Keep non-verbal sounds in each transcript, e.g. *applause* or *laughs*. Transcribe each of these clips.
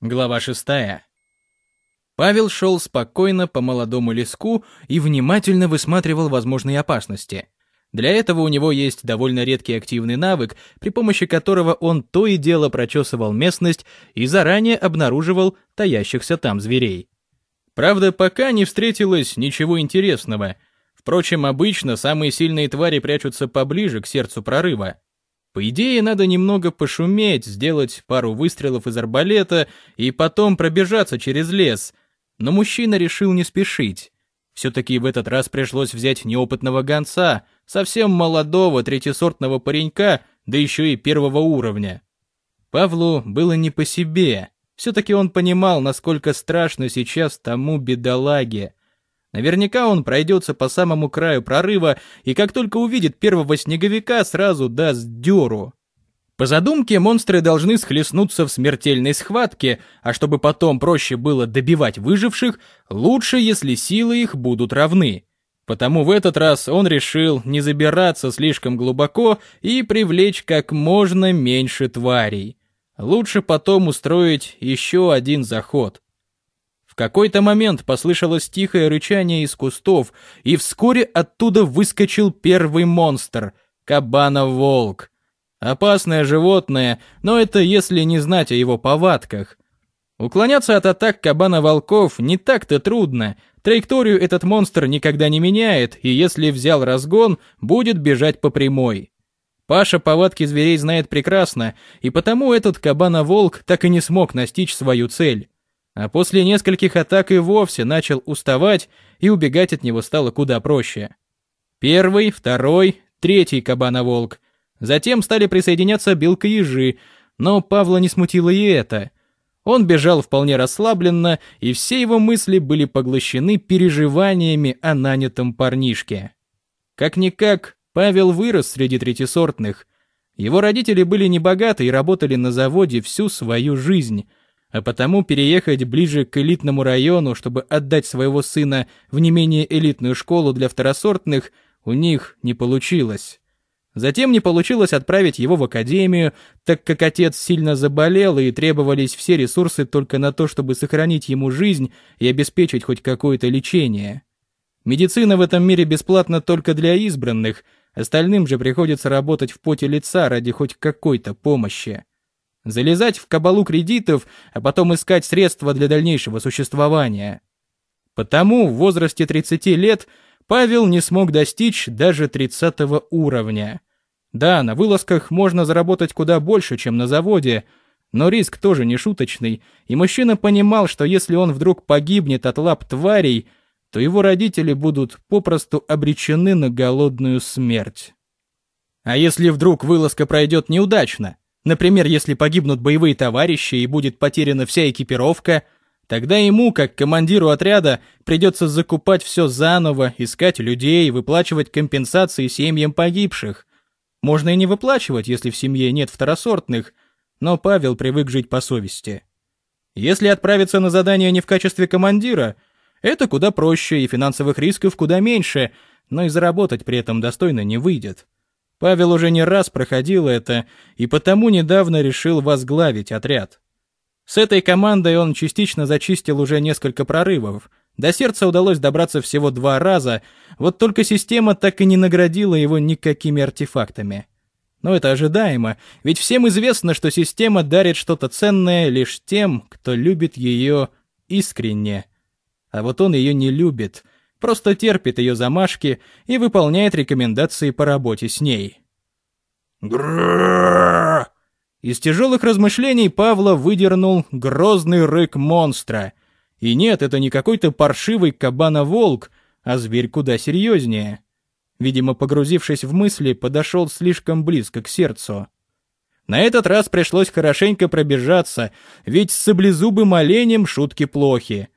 Глава шестая. Павел шел спокойно по молодому леску и внимательно высматривал возможные опасности. Для этого у него есть довольно редкий активный навык, при помощи которого он то и дело прочесывал местность и заранее обнаруживал таящихся там зверей. Правда, пока не встретилось ничего интересного. Впрочем, обычно самые сильные твари прячутся поближе к сердцу прорыва. По идее, надо немного пошуметь, сделать пару выстрелов из арбалета и потом пробежаться через лес. Но мужчина решил не спешить. Все-таки в этот раз пришлось взять неопытного гонца, совсем молодого третьесортного паренька, да еще и первого уровня. Павлу было не по себе. Все-таки он понимал, насколько страшно сейчас тому бедолаге. Наверняка он пройдется по самому краю прорыва и как только увидит первого снеговика, сразу даст дёру. По задумке, монстры должны схлестнуться в смертельной схватке, а чтобы потом проще было добивать выживших, лучше, если силы их будут равны. Потому в этот раз он решил не забираться слишком глубоко и привлечь как можно меньше тварей. Лучше потом устроить еще один заход какой-то момент послышалось тихое рычание из кустов, и вскоре оттуда выскочил первый монстр — кабана-волк. Опасное животное, но это если не знать о его повадках. Уклоняться от атак кабана-волков не так-то трудно. Траекторию этот монстр никогда не меняет, и если взял разгон, будет бежать по прямой. Паша повадки зверей знает прекрасно, и потому этот кабана-волк так и не смог настичь свою цель а после нескольких атак и вовсе начал уставать, и убегать от него стало куда проще. Первый, второй, третий кабана-волк. Затем стали присоединяться белка-ежи, но Павла не смутило и это. Он бежал вполне расслабленно, и все его мысли были поглощены переживаниями о нанятом парнишке. Как-никак, Павел вырос среди третисортных. Его родители были небогаты и работали на заводе всю свою жизнь, а потому переехать ближе к элитному району, чтобы отдать своего сына в не менее элитную школу для второсортных, у них не получилось. Затем не получилось отправить его в академию, так как отец сильно заболел и требовались все ресурсы только на то, чтобы сохранить ему жизнь и обеспечить хоть какое-то лечение. Медицина в этом мире бесплатна только для избранных, остальным же приходится работать в поте лица ради хоть какой-то помощи залезать в кабалу кредитов, а потом искать средства для дальнейшего существования. Потому в возрасте 30 лет Павел не смог достичь даже 30 уровня. Да, на вылазках можно заработать куда больше, чем на заводе, но риск тоже не шуточный, и мужчина понимал, что если он вдруг погибнет от лап тварей, то его родители будут попросту обречены на голодную смерть. А если вдруг вылазка пройдет неудачно? Например, если погибнут боевые товарищи и будет потеряна вся экипировка, тогда ему, как командиру отряда, придется закупать все заново, искать людей, выплачивать компенсации семьям погибших. Можно и не выплачивать, если в семье нет второсортных, но Павел привык жить по совести. Если отправиться на задание не в качестве командира, это куда проще и финансовых рисков куда меньше, но и заработать при этом достойно не выйдет. Павел уже не раз проходил это, и потому недавно решил возглавить отряд. С этой командой он частично зачистил уже несколько прорывов. До сердца удалось добраться всего два раза, вот только система так и не наградила его никакими артефактами. Но это ожидаемо, ведь всем известно, что система дарит что-то ценное лишь тем, кто любит ее искренне. А вот он ее не любит — просто терпит ее замашки и выполняет рекомендации по работе с ней. Из тяжелых размышлений Павла выдернул грозный рык монстра. И нет, это не какой-то паршивый кабана-волк, а зверь куда серьезнее. Видимо, погрузившись в мысли, подошел слишком близко к сердцу. На этот раз пришлось хорошенько пробежаться, ведь с саблезубым оленем шутки плохи.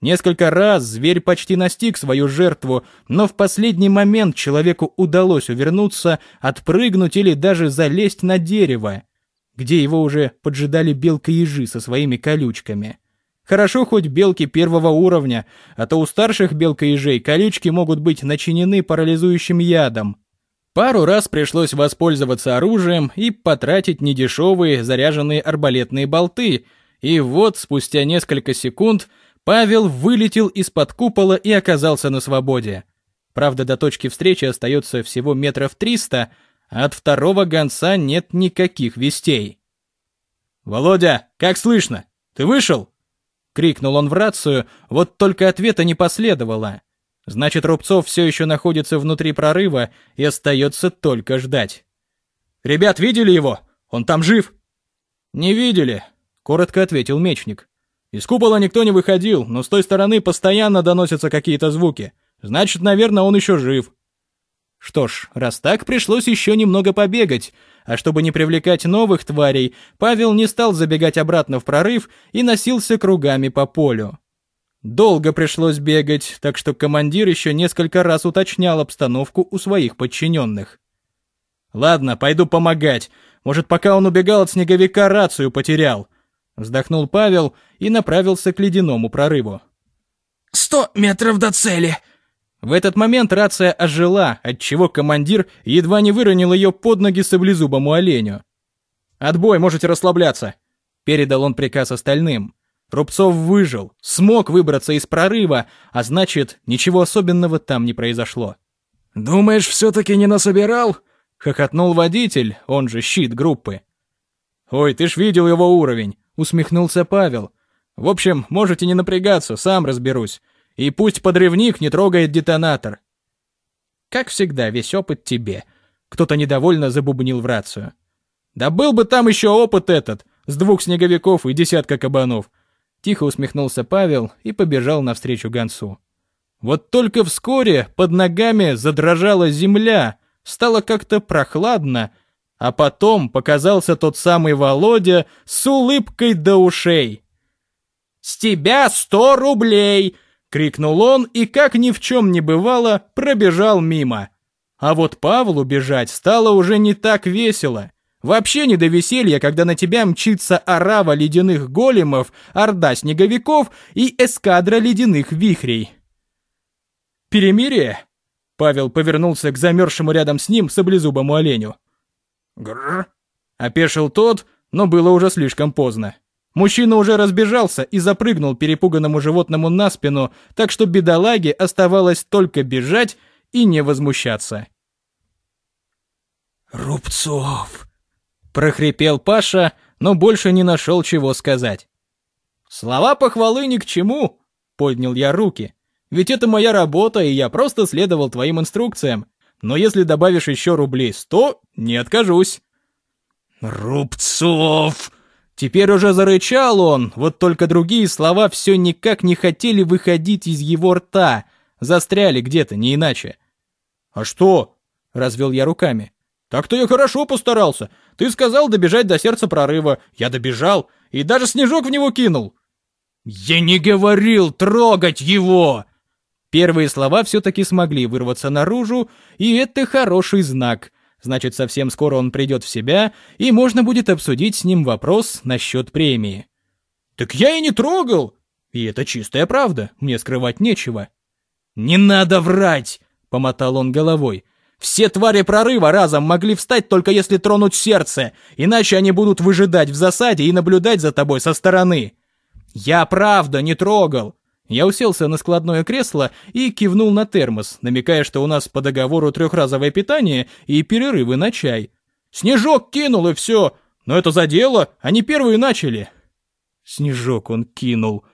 Несколько раз зверь почти настиг свою жертву, но в последний момент человеку удалось увернуться, отпрыгнуть или даже залезть на дерево, где его уже поджидали белка-ежи со своими колючками. Хорошо хоть белки первого уровня, а то у старших белка-ежей колючки могут быть начинены парализующим ядом. Пару раз пришлось воспользоваться оружием и потратить недешевые заряженные арбалетные болты — И вот, спустя несколько секунд, Павел вылетел из-под купола и оказался на свободе. Правда, до точки встречи остается всего метров триста, а от второго гонца нет никаких вестей. «Володя, как слышно? Ты вышел?» — крикнул он в рацию, вот только ответа не последовало. Значит, Рубцов все еще находится внутри прорыва и остается только ждать. «Ребят, видели его? Он там жив?» «Не видели», — коротко ответил мечник. «Из купола никто не выходил, но с той стороны постоянно доносятся какие-то звуки. Значит, наверное, он еще жив». Что ж, раз так, пришлось еще немного побегать, а чтобы не привлекать новых тварей, Павел не стал забегать обратно в прорыв и носился кругами по полю. Долго пришлось бегать, так что командир еще несколько раз уточнял обстановку у своих подчиненных. «Ладно, пойду помогать. Может, пока он убегал от снеговика, рацию потерял». Вздохнул Павел и направился к ледяному прорыву. «Сто метров до цели!» В этот момент рация ожила, отчего командир едва не выронил ее под ноги саблезубому оленю. «Отбой, можете расслабляться», — передал он приказ остальным. Рубцов выжил, смог выбраться из прорыва, а значит, ничего особенного там не произошло. «Думаешь, все-таки не насобирал?» — хохотнул водитель, он же щит группы. «Ой, ты ж видел его уровень», — усмехнулся Павел. «В общем, можете не напрягаться, сам разберусь. И пусть подрывник не трогает детонатор». Как всегда, весь опыт тебе. Кто-то недовольно забубнил в рацию. «Да был бы там еще опыт этот, с двух снеговиков и десятка кабанов. Тихо усмехнулся Павел и побежал навстречу гонцу. Вот только вскоре под ногами задрожала земля, стало как-то прохладно, а потом показался тот самый Володя с улыбкой до ушей. «С тебя сто рублей!» — крикнул он и, как ни в чем не бывало, пробежал мимо. А вот Павлу бежать стало уже не так весело. Вообще не до веселья, когда на тебя мчится орава ледяных големов, орда снеговиков и эскадра ледяных вихрей. «Перемирие?» Павел повернулся к замерзшему рядом с ним саблезубому оленю. «Грррр!» Опешил тот, но было уже слишком поздно. Мужчина уже разбежался и запрыгнул перепуганному животному на спину, так что бедолаге оставалось только бежать и не возмущаться. «Рубцов!» прохрипел Паша, но больше не нашел чего сказать. «Слова похвалы ни к чему», — поднял я руки. «Ведь это моя работа, и я просто следовал твоим инструкциям. Но если добавишь еще рублей сто, не откажусь». «Рубцов!» Теперь уже зарычал он, вот только другие слова все никак не хотели выходить из его рта, застряли где-то, не иначе. «А что?» — развел я руками. «Так-то я хорошо постарался. Ты сказал добежать до сердца прорыва. Я добежал и даже снежок в него кинул. Я не говорил трогать его. Первые слова все-таки смогли вырваться наружу, и это хороший знак. Значит, совсем скоро он придет в себя, и можно будет обсудить с ним вопрос насчет премии. Так я и не трогал. И это чистая правда, мне скрывать нечего. Не надо врать, помотал он головой. Все твари прорыва разом могли встать только если тронуть сердце, иначе они будут выжидать в засаде и наблюдать за тобой со стороны. Я правда не трогал. Я уселся на складное кресло и кивнул на термос, намекая, что у нас по договору трехразовое питание и перерывы на чай. Снежок кинул и все, но это за дело, они первые начали. Снежок он кинул.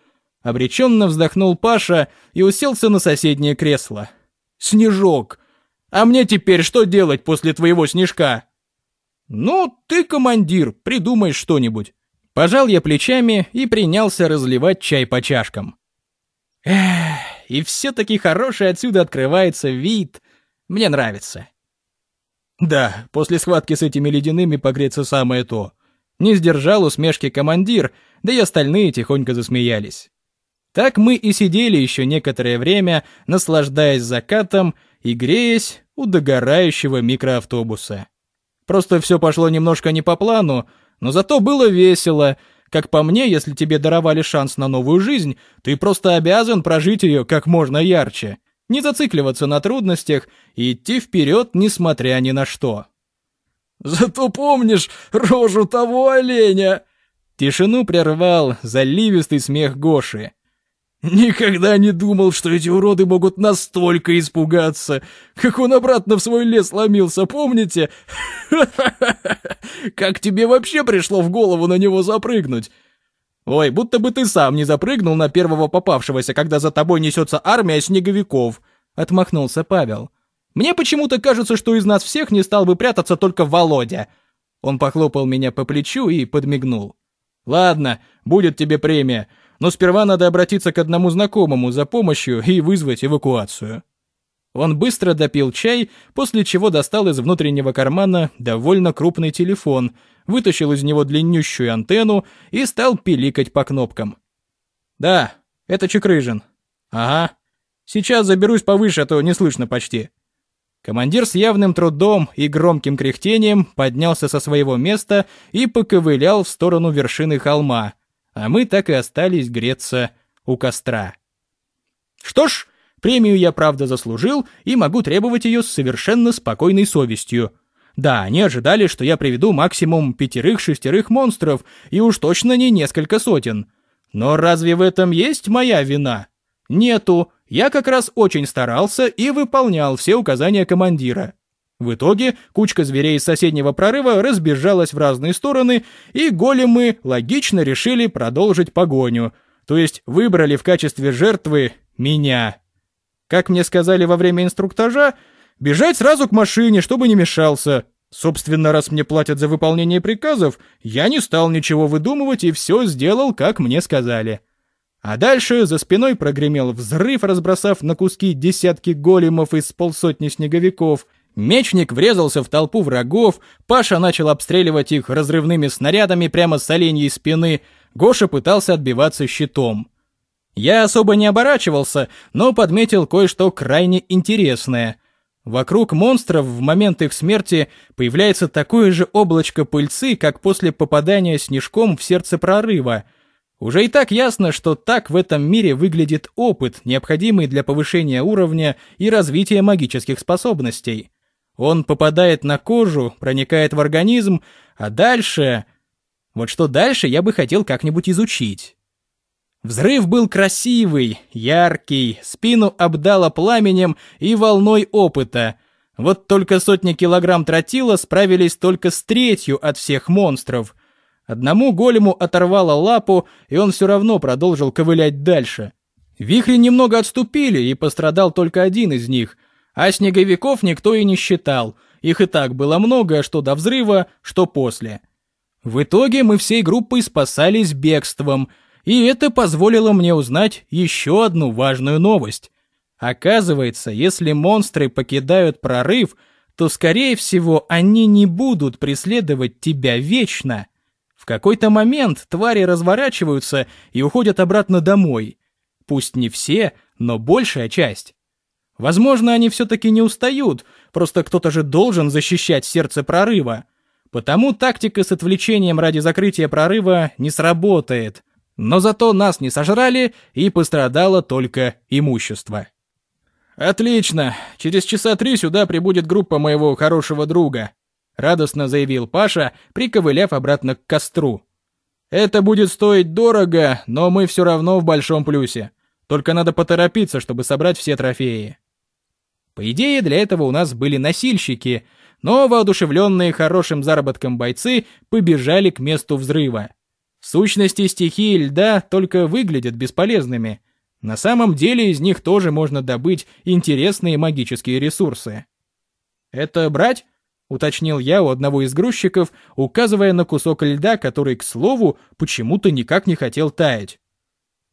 Обреченно вздохнул Паша и уселся на соседнее кресло. Снежок. А мне теперь что делать после твоего снежка? Ну, ты командир, придумай что-нибудь. Пожал я плечами и принялся разливать чай по чашкам. Эх, и все-таки хороший отсюда открывается вид. Мне нравится. Да, после схватки с этими ледяными погреться самое то. Не сдержал усмешки командир, да и остальные тихонько засмеялись. Так мы и сидели еще некоторое время, наслаждаясь закатом и греясь у догорающего микроавтобуса. Просто все пошло немножко не по плану, но зато было весело. Как по мне, если тебе даровали шанс на новую жизнь, ты просто обязан прожить ее как можно ярче. Не зацикливаться на трудностях и идти вперед, несмотря ни на что. «Зато помнишь рожу того оленя?» Тишину прервал заливистый смех Гоши. Никогда не думал, что эти уроды могут настолько испугаться. Как он обратно в свой лес ломился, помните? *laughs* Как тебе вообще пришло в голову на него запрыгнуть? Ой, будто бы ты сам не запрыгнул на первого попавшегося, когда за тобой несется армия снеговиков. Отмахнулся Павел. Мне почему-то кажется, что из нас всех не стал бы прятаться только Володя. Он похлопал меня по плечу и подмигнул. Ладно, будет тебе премия но сперва надо обратиться к одному знакомому за помощью и вызвать эвакуацию. Он быстро допил чай, после чего достал из внутреннего кармана довольно крупный телефон, вытащил из него длиннющую антенну и стал пиликать по кнопкам. «Да, это Чекрыжин». «Ага. Сейчас заберусь повыше, а то не слышно почти». Командир с явным трудом и громким кряхтением поднялся со своего места и поковылял в сторону вершины холма, а мы так и остались греться у костра. Что ж, премию я правда заслужил и могу требовать ее с совершенно спокойной совестью. Да, они ожидали, что я приведу максимум пятерых-шестерых монстров, и уж точно не несколько сотен. Но разве в этом есть моя вина? Нету. Я как раз очень старался и выполнял все указания командира. В итоге кучка зверей из соседнего прорыва разбежалась в разные стороны, и големы логично решили продолжить погоню, то есть выбрали в качестве жертвы меня. Как мне сказали во время инструктажа, бежать сразу к машине, чтобы не мешался. Собственно, раз мне платят за выполнение приказов, я не стал ничего выдумывать и все сделал, как мне сказали. А дальше за спиной прогремел взрыв, разбросав на куски десятки големов из полсотни снеговиков, Мечник врезался в толпу врагов, Паша начал обстреливать их разрывными снарядами прямо с оленьей спины, Гоша пытался отбиваться щитом. Я особо не оборачивался, но подметил кое-что крайне интересное. Вокруг монстров в момент их смерти появляется такое же облачко пыльцы, как после попадания снежком в сердце прорыва. Уже и так ясно, что так в этом мире выглядит опыт, необходимый для повышения уровня и развития магических способностей. Он попадает на кожу, проникает в организм, а дальше... Вот что дальше я бы хотел как-нибудь изучить. Взрыв был красивый, яркий, спину обдало пламенем и волной опыта. Вот только сотни килограмм тротила справились только с третью от всех монстров. Одному голему оторвало лапу, и он все равно продолжил ковылять дальше. Вихри немного отступили, и пострадал только один из них, а снеговиков никто и не считал, их и так было много, что до взрыва, что после. В итоге мы всей группой спасались бегством, и это позволило мне узнать еще одну важную новость. Оказывается, если монстры покидают прорыв, то, скорее всего, они не будут преследовать тебя вечно. В какой-то момент твари разворачиваются и уходят обратно домой. Пусть не все, но большая часть. Возможно, они все-таки не устают, просто кто-то же должен защищать сердце прорыва. Потому тактика с отвлечением ради закрытия прорыва не сработает. Но зато нас не сожрали, и пострадало только имущество. «Отлично! Через часа три сюда прибудет группа моего хорошего друга», — радостно заявил Паша, приковыляв обратно к костру. «Это будет стоить дорого, но мы все равно в большом плюсе. Только надо поторопиться, чтобы собрать все трофеи». По идее, для этого у нас были носильщики, но воодушевленные хорошим заработком бойцы побежали к месту взрыва. Сущности стихии льда только выглядят бесполезными. На самом деле из них тоже можно добыть интересные магические ресурсы. «Это брать?» — уточнил я у одного из грузчиков, указывая на кусок льда, который, к слову, почему-то никак не хотел таять.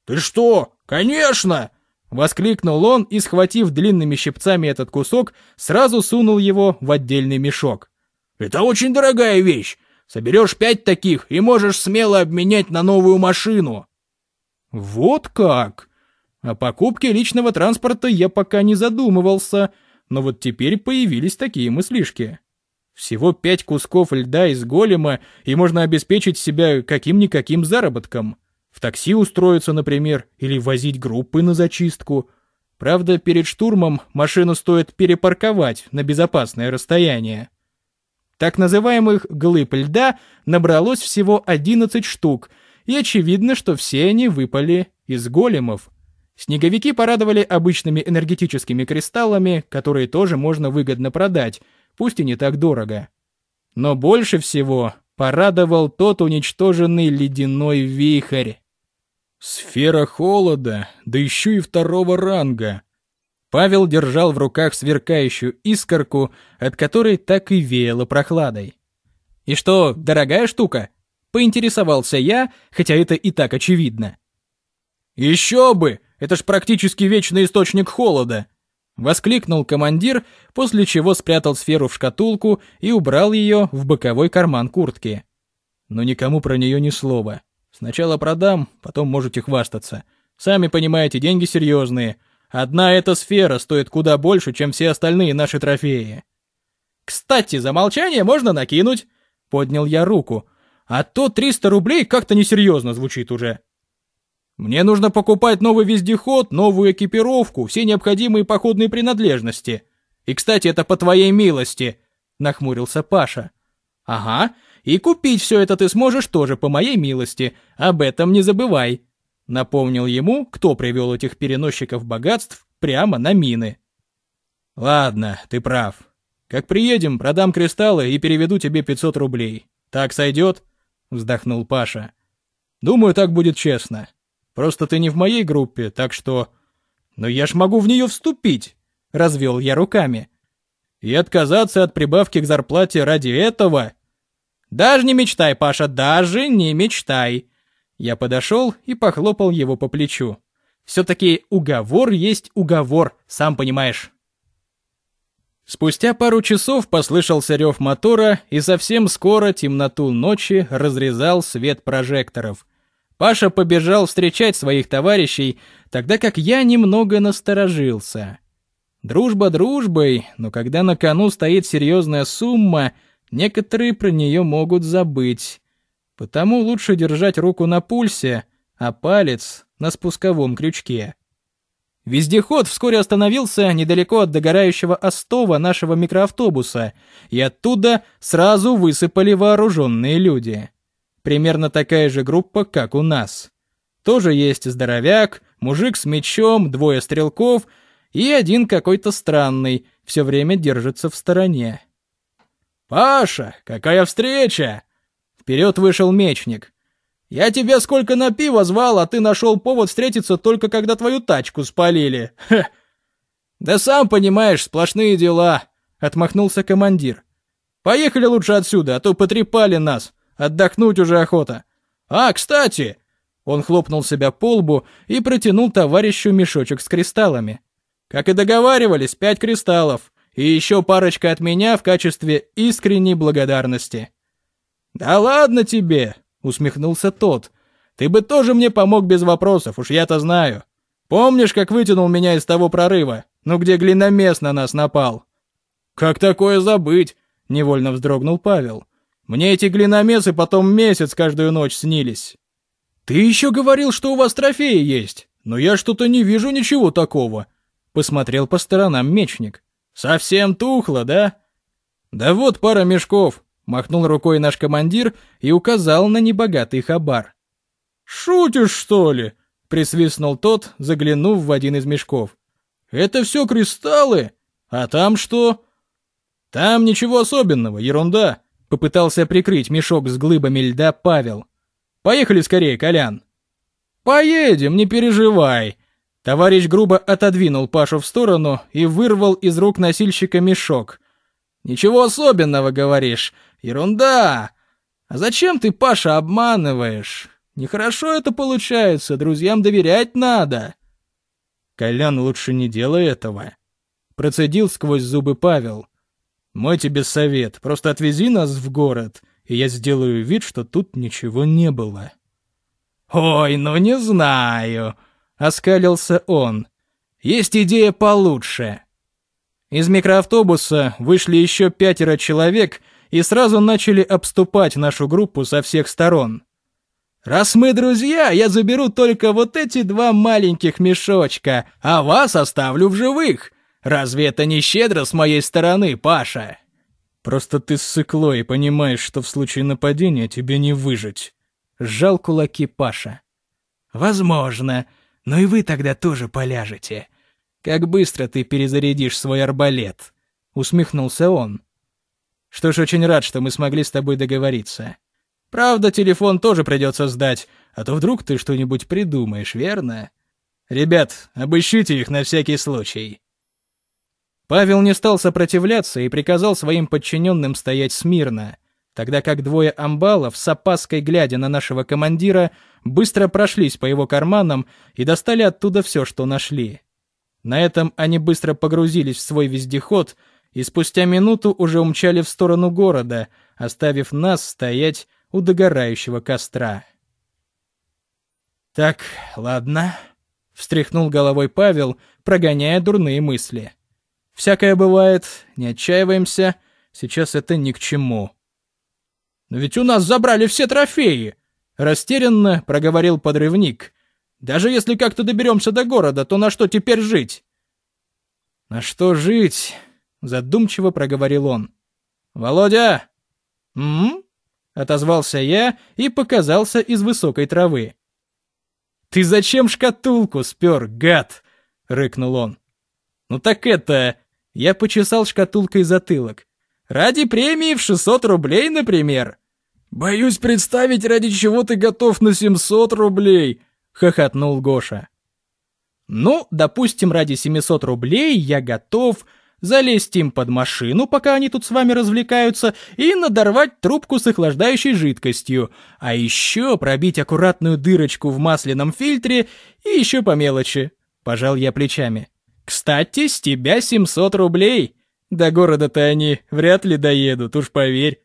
«Ты что? Конечно!» Воскликнул он и, схватив длинными щипцами этот кусок, сразу сунул его в отдельный мешок. «Это очень дорогая вещь. Соберешь пять таких и можешь смело обменять на новую машину». «Вот как!» О покупке личного транспорта я пока не задумывался, но вот теперь появились такие мыслишки. Всего пять кусков льда из голема, и можно обеспечить себя каким-никаким заработком. В такси устроиться, например, или возить группы на зачистку. Правда, перед штурмом машину стоит перепарковать на безопасное расстояние. Так называемых глыб льда набралось всего 11 штук, и очевидно, что все они выпали из големов. Снеговики порадовали обычными энергетическими кристаллами, которые тоже можно выгодно продать, пусть и не так дорого. Но больше всего порадовал тот уничтоженный ледяной вихрь. Сфера холода, да еще и второго ранга. Павел держал в руках сверкающую искорку, от которой так и веяло прохладой. «И что, дорогая штука?» — поинтересовался я, хотя это и так очевидно. «Еще бы! Это ж практически вечный источник холода!» Воскликнул командир, после чего спрятал сферу в шкатулку и убрал ее в боковой карман куртки. Но никому про нее ни слова. Сначала продам, потом можете хвастаться. Сами понимаете, деньги серьезные. Одна эта сфера стоит куда больше, чем все остальные наши трофеи. «Кстати, за молчание можно накинуть!» Поднял я руку. «А то 300 рублей как-то несерьезно звучит уже». Мне нужно покупать новый вездеход, новую экипировку, все необходимые походные принадлежности. И, кстати, это по твоей милости, нахмурился Паша. Ага, и купить все это ты сможешь тоже по моей милости, об этом не забывай. Напомнил ему, кто привел этих переносчиков богатств прямо на мины. Ладно, ты прав. Как приедем, продам кристаллы и переведу тебе 500 рублей. Так сойдет? Вздохнул Паша. Думаю, так будет честно. Просто ты не в моей группе, так что... Но я ж могу в нее вступить, развел я руками. И отказаться от прибавки к зарплате ради этого? Даже не мечтай, Паша, даже не мечтай. Я подошел и похлопал его по плечу. Все-таки уговор есть уговор, сам понимаешь. Спустя пару часов послышался рев мотора, и совсем скоро темноту ночи разрезал свет прожекторов. Паша побежал встречать своих товарищей, тогда как я немного насторожился. Дружба дружбой, но когда на кону стоит серьезная сумма, некоторые про нее могут забыть. Потому лучше держать руку на пульсе, а палец на спусковом крючке. Вездеход вскоре остановился недалеко от догорающего остова нашего микроавтобуса, и оттуда сразу высыпали вооруженные люди. Примерно такая же группа, как у нас. Тоже есть здоровяк, мужик с мечом, двое стрелков и один какой-то странный, все время держится в стороне. «Паша, какая встреча!» Вперед вышел мечник. «Я тебя сколько на пиво звал, а ты нашел повод встретиться только когда твою тачку спалили. Хе. «Да сам понимаешь, сплошные дела», — отмахнулся командир. «Поехали лучше отсюда, а то потрепали нас. Отдохнуть уже охота. А, кстати!» Он хлопнул себя по лбу и протянул товарищу мешочек с кристаллами. «Как и договаривались, пять кристаллов, и еще парочка от меня в качестве искренней благодарности». «Да ладно тебе!» — усмехнулся тот. «Ты бы тоже мне помог без вопросов, уж я-то знаю. Помнишь, как вытянул меня из того прорыва, ну где глиномес на нас напал?» «Как такое забыть?» — невольно вздрогнул Павел. Мне эти глиномесы потом месяц каждую ночь снились. Ты еще говорил, что у вас трофеи есть, но я что-то не вижу ничего такого. Посмотрел по сторонам мечник. Совсем тухло, да? Да вот пара мешков, махнул рукой наш командир и указал на небогатый хабар. Шутишь, что ли? присвистнул тот, заглянув в один из мешков. Это все кристаллы? А там что? Там ничего особенного, ерунда. Попытался прикрыть мешок с глыбами льда Павел. «Поехали скорее, Колян!» «Поедем, не переживай!» Товарищ грубо отодвинул Пашу в сторону и вырвал из рук носильщика мешок. «Ничего особенного, говоришь? Ерунда! А зачем ты, Паша, обманываешь? Нехорошо это получается, друзьям доверять надо!» «Колян, лучше не делай этого!» Процедил сквозь зубы Павел. Мой тебе совет, просто отвези нас в город, и я сделаю вид, что тут ничего не было». «Ой, ну не знаю», — оскалился он. «Есть идея получше». Из микроавтобуса вышли еще пятеро человек и сразу начали обступать нашу группу со всех сторон. «Раз мы друзья, я заберу только вот эти два маленьких мешочка, а вас оставлю в живых. Разве это не щедро с моей стороны, Паша?» Просто ты ссыкло и понимаешь, что в случае нападения тебе не выжить. Сжал кулаки Паша. Возможно, но и вы тогда тоже поляжете. Как быстро ты перезарядишь свой арбалет? Усмехнулся он. Что ж, очень рад, что мы смогли с тобой договориться. Правда, телефон тоже придется сдать, а то вдруг ты что-нибудь придумаешь, верно? Ребят, обыщите их на всякий случай. Павел не стал сопротивляться и приказал своим подчиненным стоять смирно, тогда как двое амбалов, с опаской глядя на нашего командира, быстро прошлись по его карманам и достали оттуда все, что нашли. На этом они быстро погрузились в свой вездеход и спустя минуту уже умчали в сторону города, оставив нас стоять у догорающего костра. «Так, ладно», — встряхнул головой Павел, прогоняя дурные мысли. Всякое бывает, не отчаиваемся, сейчас это ни к чему. «Но ведь у нас забрали все трофеи!» Растерянно проговорил подрывник. «Даже если как-то доберемся до города, то на что теперь жить?» «На что жить?» Задумчиво проговорил он. «Володя!» «М?», Отозвался я и показался из высокой травы. «Ты зачем шкатулку спер, гад?» — рыкнул он. «Ну так это...» Я почесал шкатулкой затылок. «Ради премии в 600 рублей, например?» «Боюсь представить, ради чего ты готов на 700 рублей!» — хохотнул Гоша. «Ну, допустим, ради 700 рублей я готов залезть им под машину, пока они тут с вами развлекаются, и надорвать трубку с охлаждающей жидкостью, а еще пробить аккуратную дырочку в масляном фильтре и еще по мелочи», — пожал я плечами. Кстати, с тебя 700 рублей. До города-то они вряд ли доедут, уж поверь.